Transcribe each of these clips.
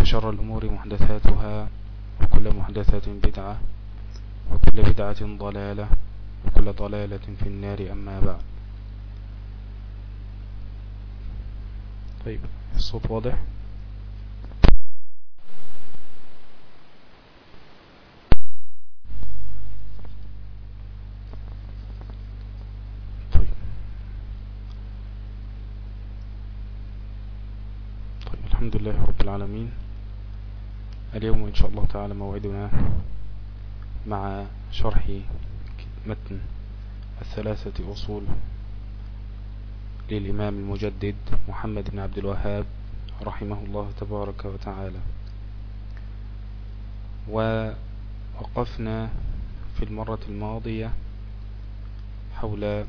وشر الأمور محدثاتها وكل محدثة بدعة وكل بدعة ضلالة وكل ضلالة في النار أما بعد. طيب الصوت واضح؟ طيب. طيب الحمد لله رب العالمين. اليوم إن شاء الله تعالى موعدنا مع شرح متن الثلاثة أصول للإمام المجدد محمد بن عبد الوهاب رحمه الله تبارك وتعالى. ووقفنا في المرة الماضية حول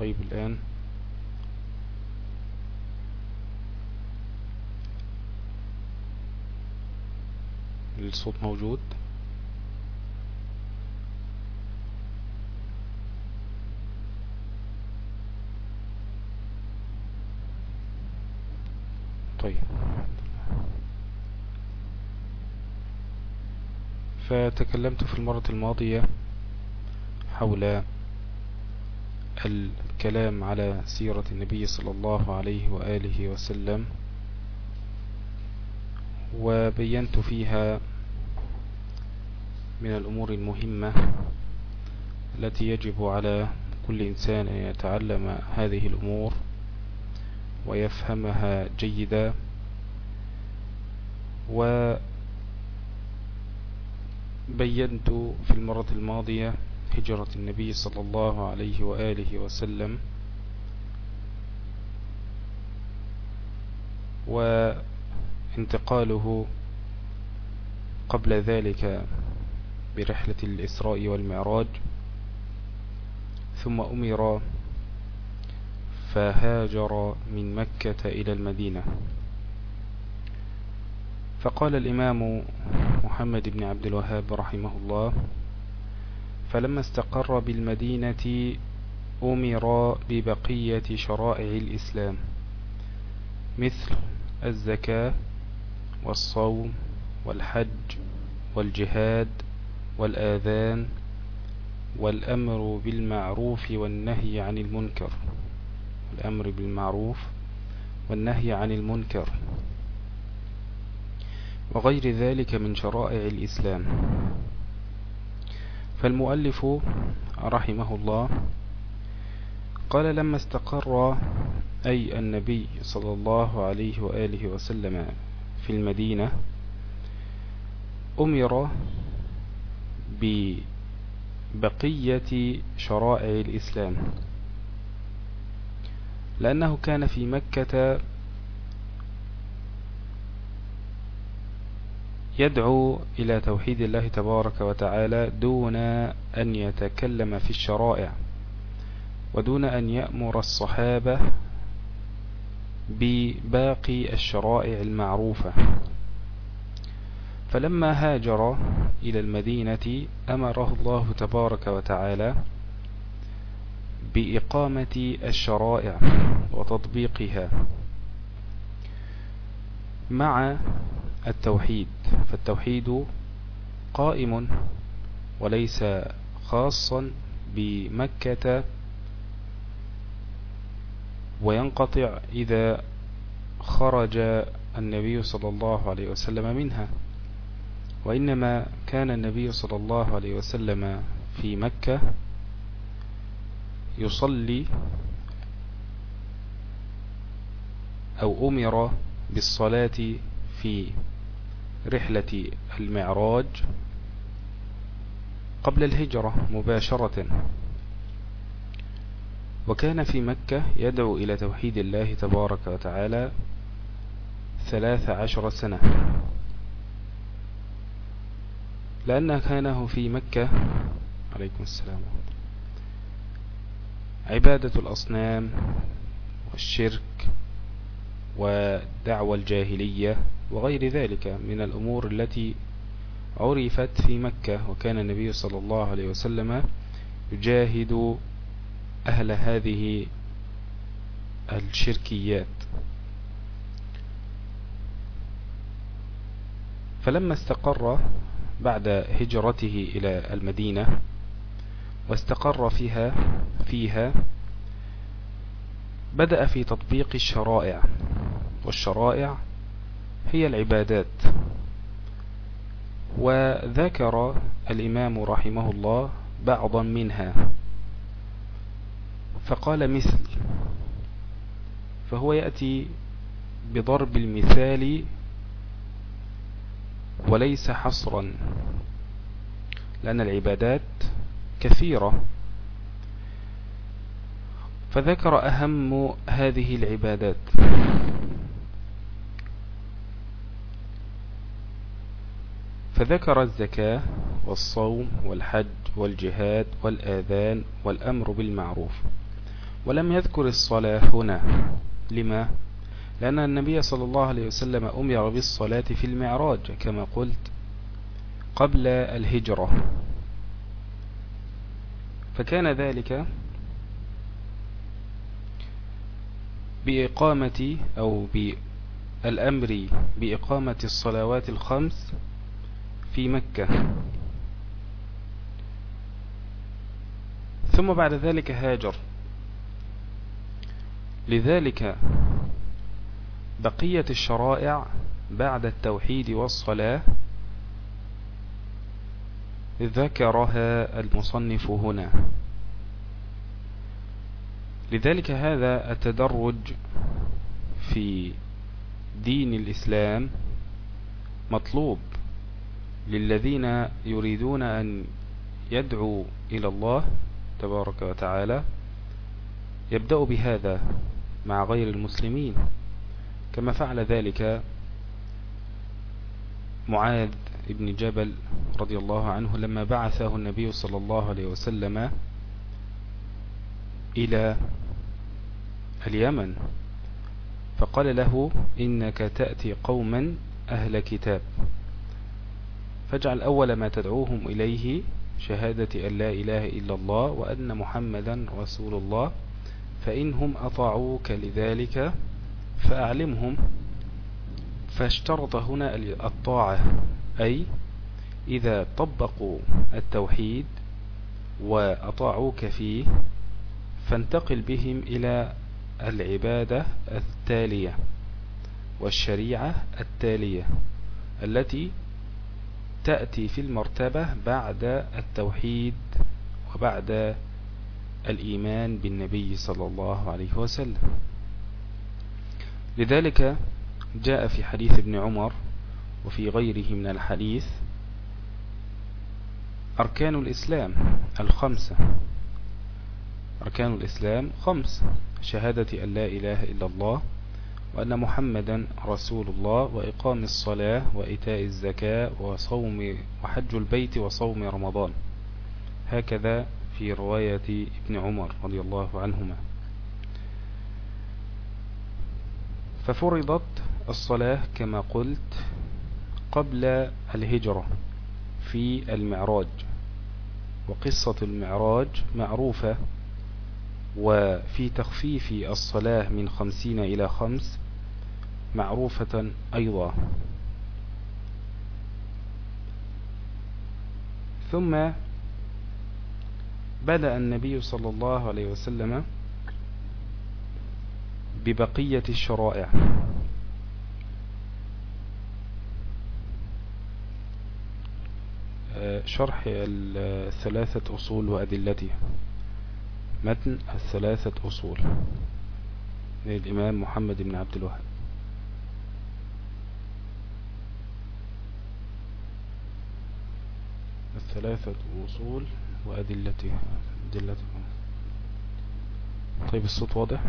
طيب الآن. الصوت موجود. طيب. فتكلمت في المرة الماضية حول الكلام على سيرة النبي صلى الله عليه وآله وسلم وبينت فيها من الأمور المهمة التي يجب على كل إنسان أن يتعلم هذه الأمور ويفهمها جيدا وبينت في المرة الماضية هجرة النبي صلى الله عليه وآله وسلم وانتقاله قبل ذلك برحلة الإسراء والمعراج ثم أمر فهاجر من مكة إلى المدينة. فقال الإمام محمد بن عبد الوهاب رحمه الله فلما استقر بالمدينة أمر ببقية شرائع الإسلام مثل الزكاة والصوم والحج والجهاد والآذان والأمر بالمعروف والنهي عن المنكر. الأمر بالمعروف والنهي عن المنكر. وغير ذلك من شرائع الإسلام. فالمؤلف رحمه الله قال لما استقر أي النبي صلى الله عليه وآله وسلم في المدينة أمر ببقية شرائع الإسلام لأنه كان في مكة يدعو إلى توحيد الله تبارك وتعالى دون أن يتكلم في الشرائع ودون أن يأمر الصحابة بباقي الشرائع المعروفة. فلما هاجر إلى المدينة أمره الله تبارك وتعالى بإقامة الشرائع وتطبيقها مع التوحيد فالتوحيد قائم وليس خاصا بمكة وينقطع إذا خرج النبي صلى الله عليه وسلم منها. وإنما كان النبي صلى الله عليه وسلم في مكة يصلي أو أمر بالصلاة في رحلة المعراج قبل الهجرة مباشرة. وكان في مكة يدعو إلى توحيد الله تبارك وتعالى ثلاث عشر سنة. لأن كانه في مكة. عليكم السلام. عبادة الأصنام والشرك ودعوى الجاهلية وغير ذلك من الأمور التي عرفت في مكة. وكان النبي صلى الله عليه وسلم يجاهد أهل هذه الشركيات. فلما استقر بعد هجرته إلى المدينة واستقر فيها فيها بدأ في تطبيق الشرائع والشرائع هي العبادات. وذكر الإمام رحمه الله بعضا منها فقال مثل فهو يأتي بضرب المثال وليس حصرا لأن العبادات كثيرة. فذكر أهم هذه العبادات. فذكر الزكاة والصوم والحج والجهاد والآذان والأمر بالمعروف. ولم يذكر الصلاة هنا. لما؟ لأن النبي صلى الله عليه وسلم أمر بالصلاة في المعراج كما قلت قبل الهجرة. فكان ذلك بإقامة أو بالأمر بإقامة الصلوات الخمس في مكة. ثم بعد ذلك هاجر. لذلك بقية الشرائع بعد التوحيد والصلاة ذكرها المصنف هنا. لذلك هذا التدرج في دين الإسلام مطلوب للذين يريدون أن يدعوا إلى الله تبارك وتعالى. يبدأ بهذا مع غير المسلمين. كما فعل ذلك معاذ ابن جبل رضي الله عنه لما بعثه النبي صلى الله عليه وسلم إلى اليمن. فقال له إنك تأتي قوما أهل كتاب. فاجعل أول ما تدعوهم إليه شهادة أن لا إله إلا الله وأن محمدا رسول الله فإنهم أطاعوك لذلك فأعلمهم فاشترط هنا الطاعة أي إذا طبقوا التوحيد وأطاعوك فيه فانتقل بهم إلى العبادة التالية والشريعة التالية التي تأتي في المرتبة بعد التوحيد وبعد الإيمان بالنبي صلى الله عليه وسلم. لذلك جاء في حديث ابن عمر وفي غيره من الحديث أركان الإسلام الخمسة. أركان الإسلام خمس شهادة أن لا إله إلا الله وأن محمدا رسول الله وإقام الصلاة وإيتاء الزكاة وصوم وحج البيت وصوم رمضان. هكذا في رواية ابن عمر رضي الله عنهما. ففرضت الصلاة كما قلت قبل الهجرة في المعراج وقصة المعراج معروفة وفي تخفيف الصلاة من خمسين إلى خمس معروفة أيضا. ثم بدأ النبي صلى الله عليه وسلم ببقية الشرائع. آه، شرح الثلاثة أصول وأدلتها متن الثلاثة أصول للإمام محمد بن عبد الوهاب. الثلاثة أصول وأدلتها أدلتها طيب الصوت واضح؟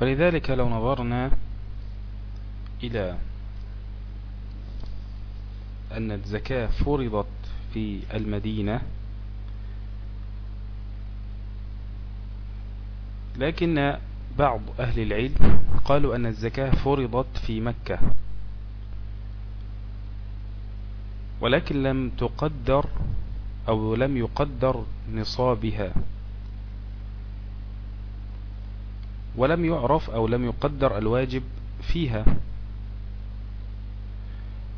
فلذلك لو نظرنا إلى أن الزكاة فرضت في المدينة لكن بعض أهل العلم قالوا أن الزكاة فرضت في مكة ولكن لم تقدر أو لم يقدر نصابها. ولم يعرف أو لم يقدر الواجب فيها.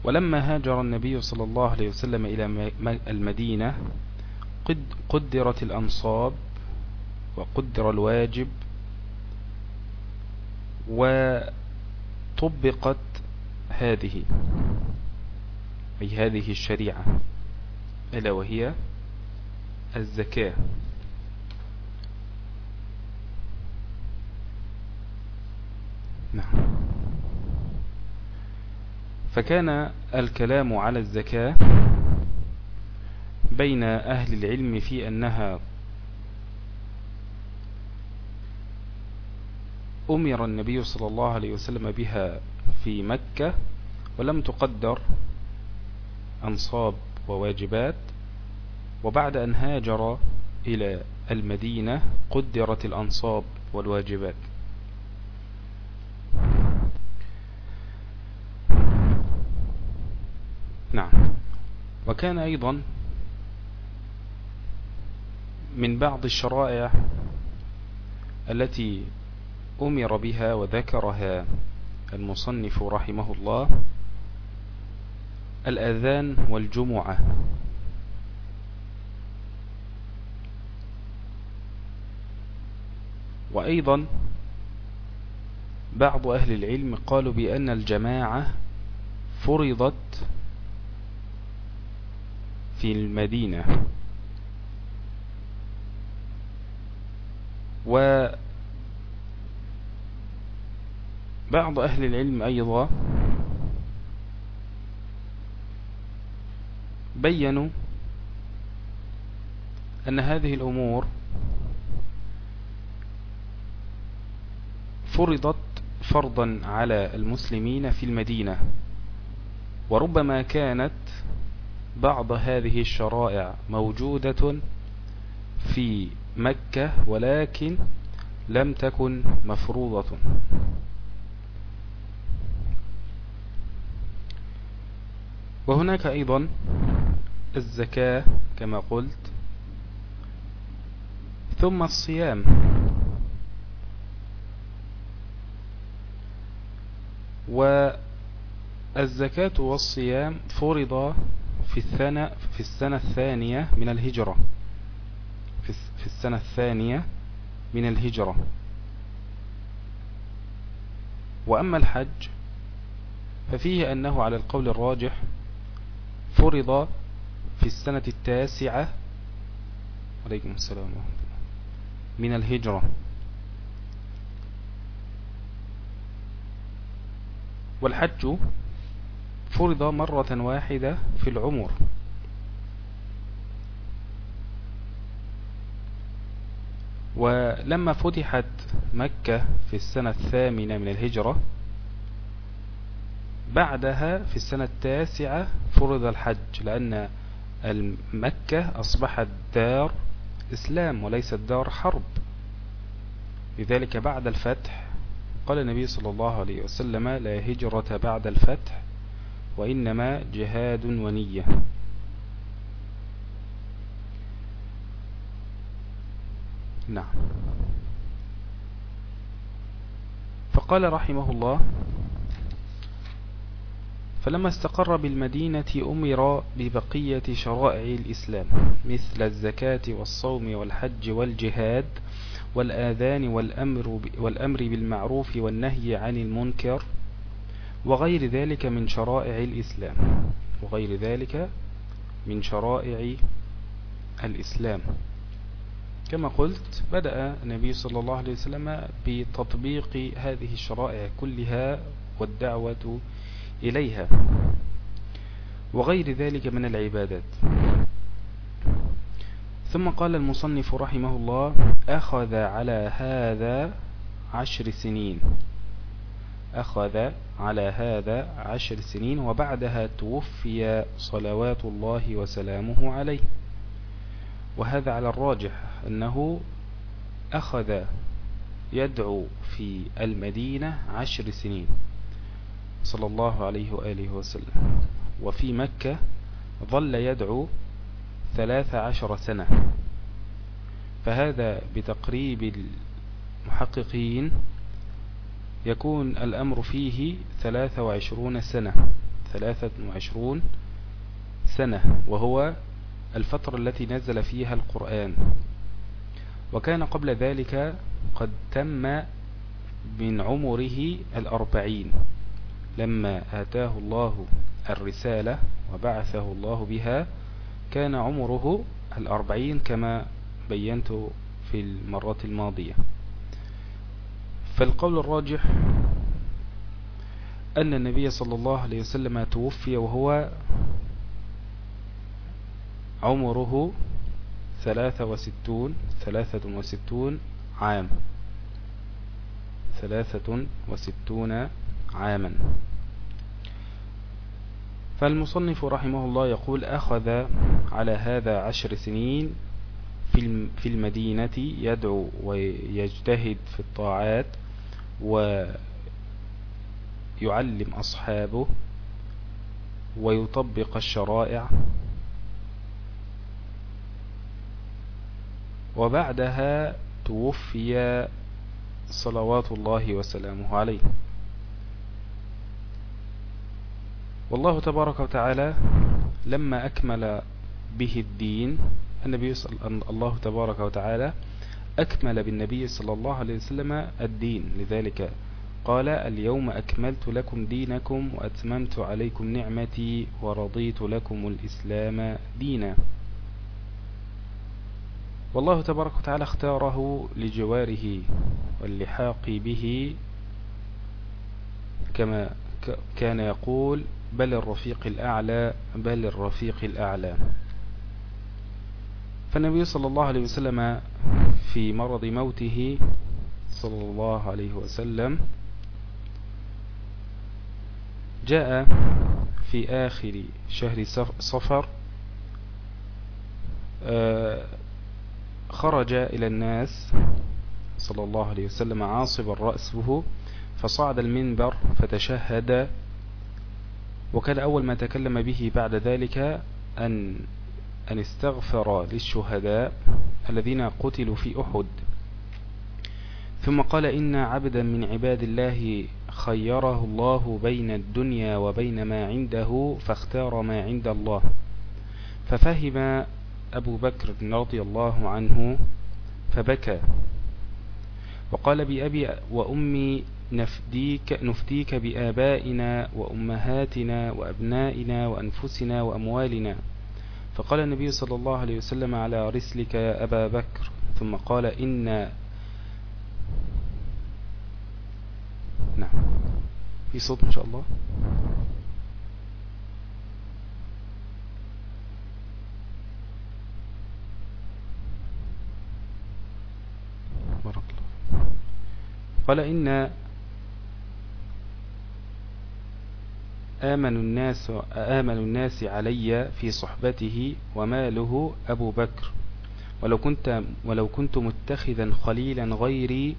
ولما هاجر النبي صلى الله عليه وسلم إلى المدينة قد قدرت الأنصاب وقدر الواجب وطبقت هذه أي هذه الشريعة ألا وهي الزكاة. نعم. فكان الكلام على الزكاة بين أهل العلم في أنها أمر النبي صلى الله عليه وسلم بها في مكة ولم تقدر أنصاب وواجبات وبعد أن هاجر إلى المدينة قدرت الأنصاب والواجبات. نعم. وكان أيضا من بعض الشرائع التي أمر بها وذكرها المصنف رحمه الله الأذان والجمعة. وأيضا بعض أهل العلم قالوا بأن الجماعة فرضت المدينة. وبعض أهل العلم أيضا بينوا أن هذه الأمور فرضت فرضا على المسلمين في المدينة وربما كانت بعض هذه الشرائع موجودة في مكة ولكن لم تكن مفروضة. وهناك أيضا الزكاة كما قلت ثم الصيام. والزكاة والصيام فرض في السنة في السنة الثانية من الهجرة. في السنة الثانية من الهجرة. وأما الحج ففيه أنه على القول الراجح فرض في السنة التاسعة عليكم السلام من الهجرة. والحج فرض مرة واحدة في العمر. ولما فتحت مكة في السنة الثامنة من الهجرة بعدها في السنة التاسعة فرض الحج لأن مكة أصبحت دار إسلام وليست دار حرب. لذلك بعد الفتح قال النبي صلى الله عليه وسلم لا هجرة بعد الفتح وإنما جهاد ونية. نعم. فقال رحمه الله فلما استقر بالمدينة أمر ببقية شرائع الإسلام مثل الزكاة والصوم والحج والجهاد والآذان والأمر, والأمر بالمعروف والنهي عن المنكر وغير ذلك من شرائع الإسلام. وغير ذلك من شرائع الإسلام. كما قلت بدأ النبي صلى الله عليه وسلم بتطبيق هذه الشرائع كلها والدعوة إليها. وغير ذلك من العبادات. ثم قال المصنف رحمه الله أخذ على هذا عشر سنين. أخذ على هذا عشر سنين وبعدها توفي صلوات الله وسلامه عليه. وهذا على الراجح أنه أخذ يدعو في المدينة عشر سنين. صلى الله عليه وآله وسلم. وفي مكة ظل يدعو ثلاث عشر سنة. فهذا بتقريب المحققين يكون الأمر فيه ثلاثة وعشرون سنة. ثلاثة وعشرون سنة وهو الفترة التي نزل فيها القرآن. وكان قبل ذلك قد تم من عمره الأربعين لما آتاه الله الرسالة وبعثه الله بها كان عمره الأربعين كما بينت في المرات الماضية. فالقول الراجح أن النبي صلى الله عليه وسلم توفي وهو عمره ثلاثة وستون ثلاثة وستون عام. ثلاثة وستون عاما. فالمصنف رحمه الله يقول أخذ على هذا عشر سنين في المدينة يدعو ويجتهد في الطاعات ويعلم أصحابه ويطبق الشرائع. وبعدها توفي صلوات الله وسلامه عليه. والله تبارك وتعالى لما أكمل به الدين النبي صلى الله تبارك وتعالى أكمل بالنبي صلى الله عليه وسلم الدين. لذلك قال اليوم أكملت لكم دينكم وأتممت عليكم نعمتي ورضيت لكم الإسلام دينا. والله تبارك وتعالى اختاره لجواره واللحاق به كما كان يقول بل الرفيق الأعلى بل الرفيق الأعلى. فالنبي صلى الله عليه وسلم في مرض موته صلى الله عليه وسلم جاء في آخر شهر صفر آه، خرج إلى الناس صلى الله عليه وسلم عاصبا رأسه فصعد المنبر فتشهد وكان أول ما تكلم به بعد ذلك أن أن استغفر للشهداء الذين قتلوا في أحد. ثم قال إن عبدا من عباد الله خيره الله بين الدنيا وبين ما عنده فاختار ما عند الله. ففهم أبو بكر رضي الله عنه فبكى. وقال بأبي وأمي نفديك, نفديك بآبائنا وأمهاتنا وأبنائنا وأنفسنا وأموالنا. فقال النبي صلى الله عليه وسلم على رسلك يا أبا بكر ثم قال إن نعم. في صوت إن شاء الله. بارك الله قال إن آمن الناس, آمن الناس علي في صحبته وماله أبو بكر. ولو كنت, ولو كنت متخذا خليلا غيري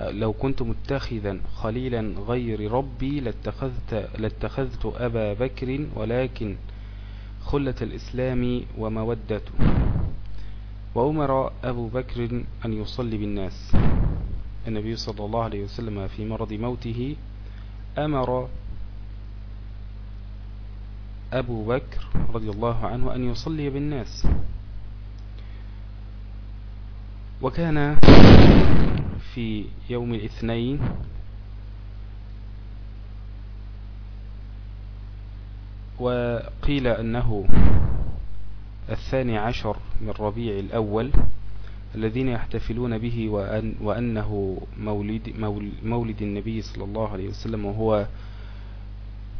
لو كنت متخذا خليلا غير ربي لاتخذت, لاتخذت أبا بكر ولكن خلة الإسلام ومودته وأمر أبو بكر أن يصلي بالناس. النبي صلى الله عليه وسلم في مرض موته أمر أبو بكر رضي الله عنه أن يصلي بالناس. وكان في يوم الاثنين وقيل أنه الثاني عشر من ربيع الأول الذين يحتفلون به وأن وأنه مولد, مولد النبي صلى الله عليه وسلم وهو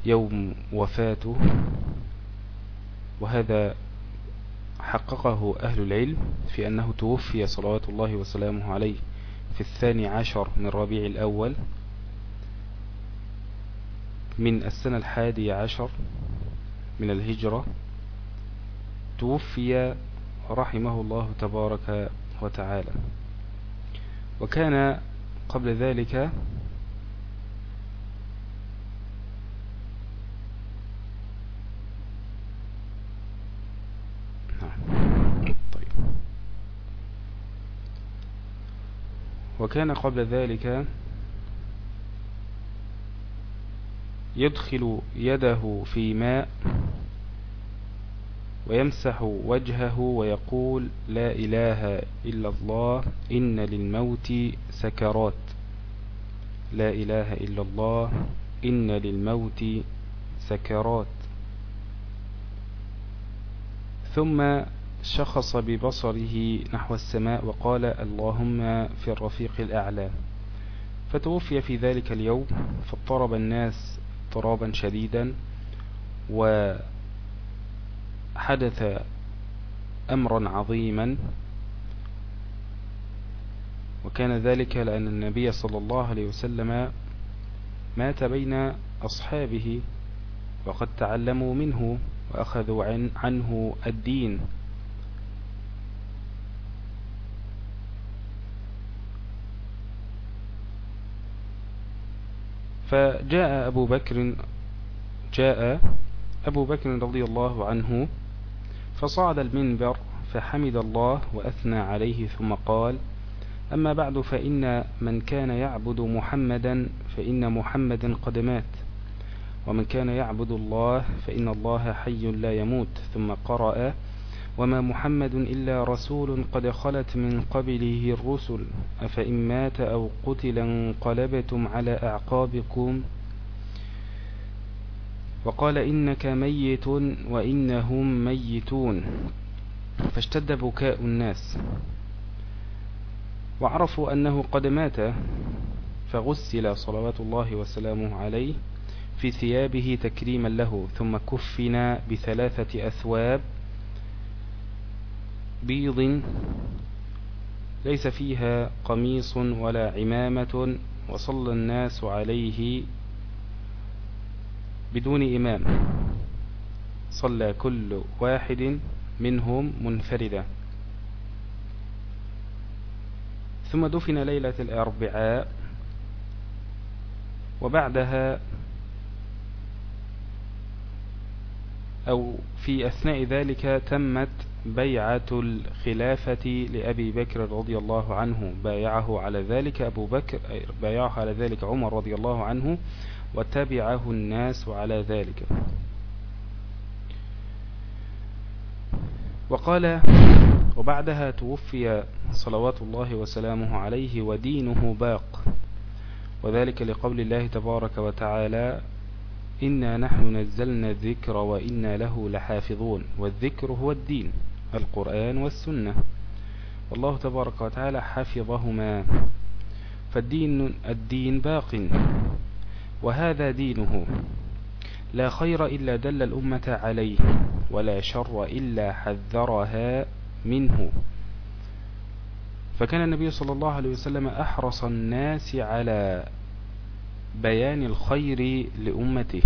يوم وفاته. وهذا حققه أهل العلم في أنه توفي صلوات الله وسلامه عليه في الثاني عشر من ربيع الأول من السنة الحادي عشر من الهجرة. توفي رحمه الله تبارك وتعالى. وكان قبل ذلك وكان قبل ذلك يدخل يده في ماء ويمسح وجهه ويقول لا إله إلا الله إن للموت سكرات. لا إله إلا الله إن للموت سكرات. ثم شخص ببصره نحو السماء وقال اللهم في الرفيق الأعلى. فتوفي في ذلك اليوم فاضطرب الناس اضطرابا شديدا وحدث أمرا عظيما. وكان ذلك لأن النبي صلى الله عليه وسلم مات بين أصحابه وقد تعلموا منه وأخذوا عنه الدين. فجاء أبو بكر جاء أبو بكر رضي الله عنه فصعد المنبر فحمد الله وأثنى عليه ثم قال أما بعد فإن من كان يعبد محمدا فإن محمدا قد مات. ومن كان يعبد الله فإن الله حي لا يموت. ثم قرأ وما محمد إلا رسول قد خلت من قبله الرسل. أفإن مات أو قتل انقلبتم على أعقابكم. وقال إنك ميت وإنهم ميتون. فاشتد بكاء الناس. وعرفوا أنه قد مات. فغسل صلوات الله وسلامه عليه في ثيابه تكريما له. ثم كفنا بثلاثة أثواب بيض ليس فيها قميص ولا عمامة وصلى الناس عليه بدون إمام. صلى كل واحد منهم منفردا. ثم دفن ليلة الأربعاء وبعدها أو في أثناء ذلك تمت بيعة الخلافة لأبي بكر رضي الله عنه. بايعه على ذلك أبو بكر بايعه على ذلك عمر رضي الله عنه وتبعه الناس على ذلك. وقال وبعدها توفي صلوات الله وسلامه عليه ودينه باق. وذلك لقول الله تبارك وتعالى إنا نحن نزلنا الذكر وإنا له لحافظون والذكر هو الدين. القرآن والسنة. والله تبارك وتعالى حفظهما. فالدين الدين باق. وهذا دينه. لا خير إلا دل الأمة عليه ولا شر إلا حذرها منه. فكان النبي صلى الله عليه وسلم أحرص الناس على بيان الخير لأمته.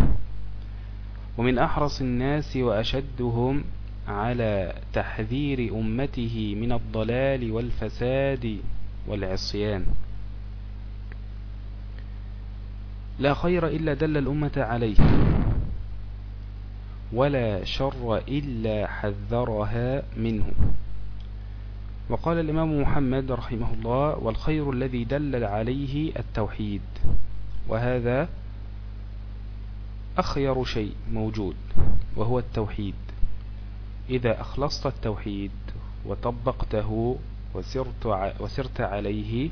ومن أحرص الناس وأشدهم على تحذير أمته من الضلال والفساد والعصيان. لا خير إلا دل الأمة عليه ولا شر إلا حذرها منه. وقال الإمام محمد رحمه الله والخير الذي دلل عليه التوحيد وهذا أخير شيء موجود وهو التوحيد. إذا أخلصت التوحيد وطبقته وسرت, وسرت عليه